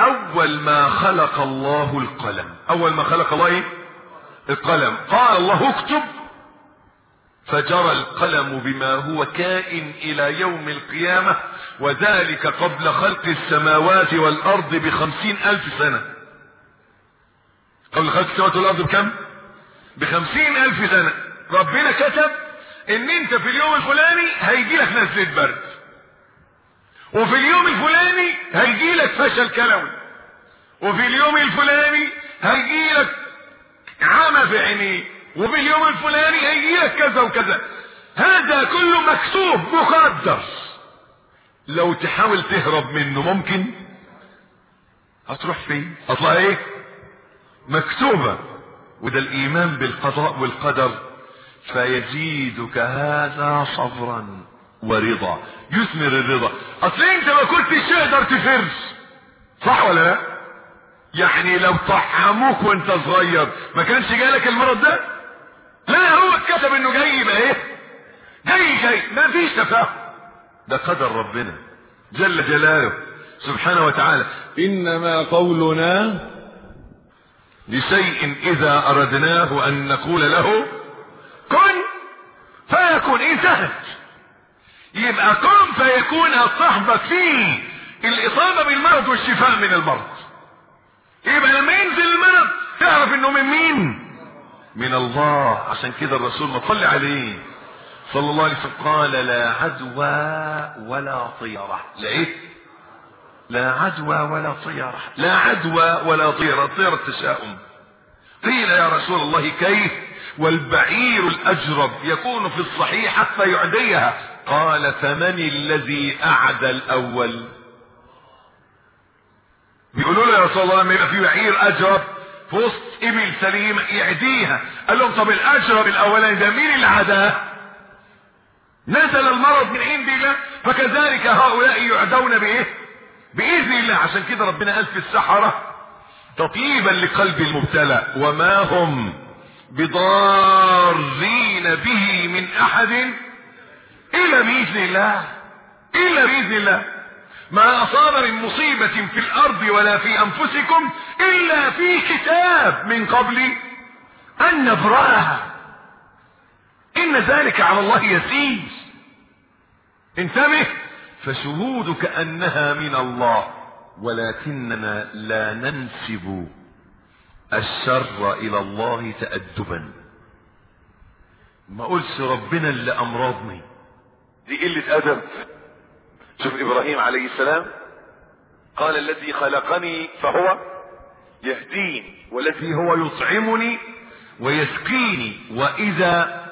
أول ما خلق الله القلم. أول ما خلق الله إيه؟ القلم. قال الله اكتب. فجرى القلم بما هو كائن إلى يوم القيامة وذلك قبل خلق السماوات والأرض بخمسين ألف سنة. قبل خلق السماوات والأرض بكم؟ بخمسين ألف سنة. ربنا كتب إن أنت في اليوم الفلاني هيجي لك نزلة برد. وفي اليوم الفلاني هيجي لك فشل كلوي وفي اليوم الفلاني هيجي لك عمى في عينيه. وفي اليوم الفلاني هيجي لك كذا وكذا. هذا كله مكتوب مقدر. لو تحاول تهرب منه ممكن هتروح فين؟ اطلع إيه؟ مكتوبة. وده الإيمان بالقضاء والقدر. فيزيدك هذا صبرا. ورضا. يثمر الرضا. أصل أنت ما كنتش تقدر تفر صح ولا لا؟ يعني لو طحموك وأنت صغير ما كانش جالك المرض ده؟ لا هو كتب إنه جاي يبقى إيه؟ جاي جاي. ما فيش تفاهم. ده قدر ربنا. جل جلاله. سبحانه وتعالى. إنما قولنا لشيء إذا أردناه أن نقول له كن فيكون إنتهت. يبقى كن فيكون صاحبك فيه. الإصابة بالمرض والشفاء من المرض. يبقى لما ينزل المرض تعرف إنه من مين؟ من الله. عشان كده الرسول ما صلي عليه. صلى الله عليه وسلم قال لا عدوى ولا طيرة. لا إيه لا عدوى ولا طيرة. لا عدوى ولا طيرة. طيرة التشاؤم قيل يا رسول الله كيف؟ والبعير الأجرب يكون في الصحيح حتى يعديها. قال فمن الذي أعدى الأول؟ بيقولوا له يا رسول الله لما يبقى في بعير أجرب في وسط إبل سليم يعديها. قال لهم طب الأجرب الأولاني ده مين اللي عداه؟ نزل المرض من عند الله فكذلك هؤلاء يعدون بإيه؟ بإذن الله. عشان كده ربنا قال في السحرة تطيبا لقلب المبتلى وما هم بضارين به من أحد إلا بإذن الله إلا بإذن الله. ما أصاب من مصيبة في الأرض ولا في أنفسكم إلا في كتاب من قبل أن نبرأها. إن ذلك على الله يسير. انتبه فشهودك أنها من الله ولكننا لا ننسب الشر إلى الله تأدبا. ما قلش ربنا اللي أمراضني. دي قلة أدب. شوف إبراهيم عليه السلام قال الذي خلقني فهو يهدين والذي هو يطعمني ويسقيني وإذا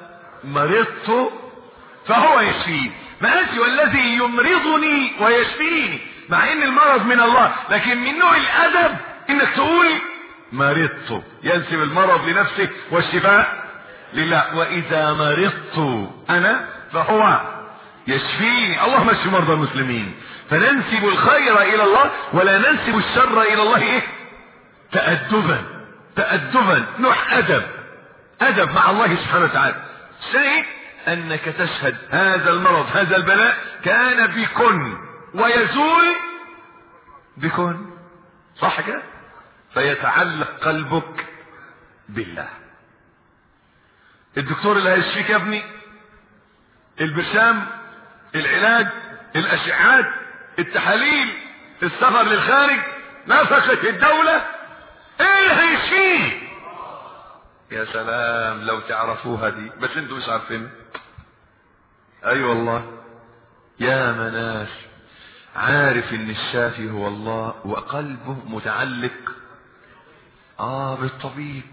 مرضت فهو يشفيني. ما قالش والذي يمرضني ويشفيني. مع إن المرض من الله لكن من نوع الأدب إنك تقول مرضت. ينسب المرض لنفسه والشفاء لله. وإذا مرضت أنا فهو يشفيني اللهم اشف مرضى المسلمين. فننسب الخير إلى الله ولا ننسب الشر إلى الله إيه؟ تأدبا. تأدبا. نوع أدب. أدب مع الله سبحانه وتعالى. شيء أنك تشهد هذا المرض هذا البلاء كان بكن. ويزول بكن. صح كده؟ فيتعلق قلبك بالله. الدكتور اللي هيشفيك يا ابني البرشام العلاج الاشعاعات التحاليل السفر للخارج نفقة الدولة إيه هيشفيه؟ يا سلام لو تعرفوها دي. بس أنتوا مش عارفين. أي أيوة والله. يا مناس عارف إن الشافي هو الله وقلبه متعلق آه بالطبيب.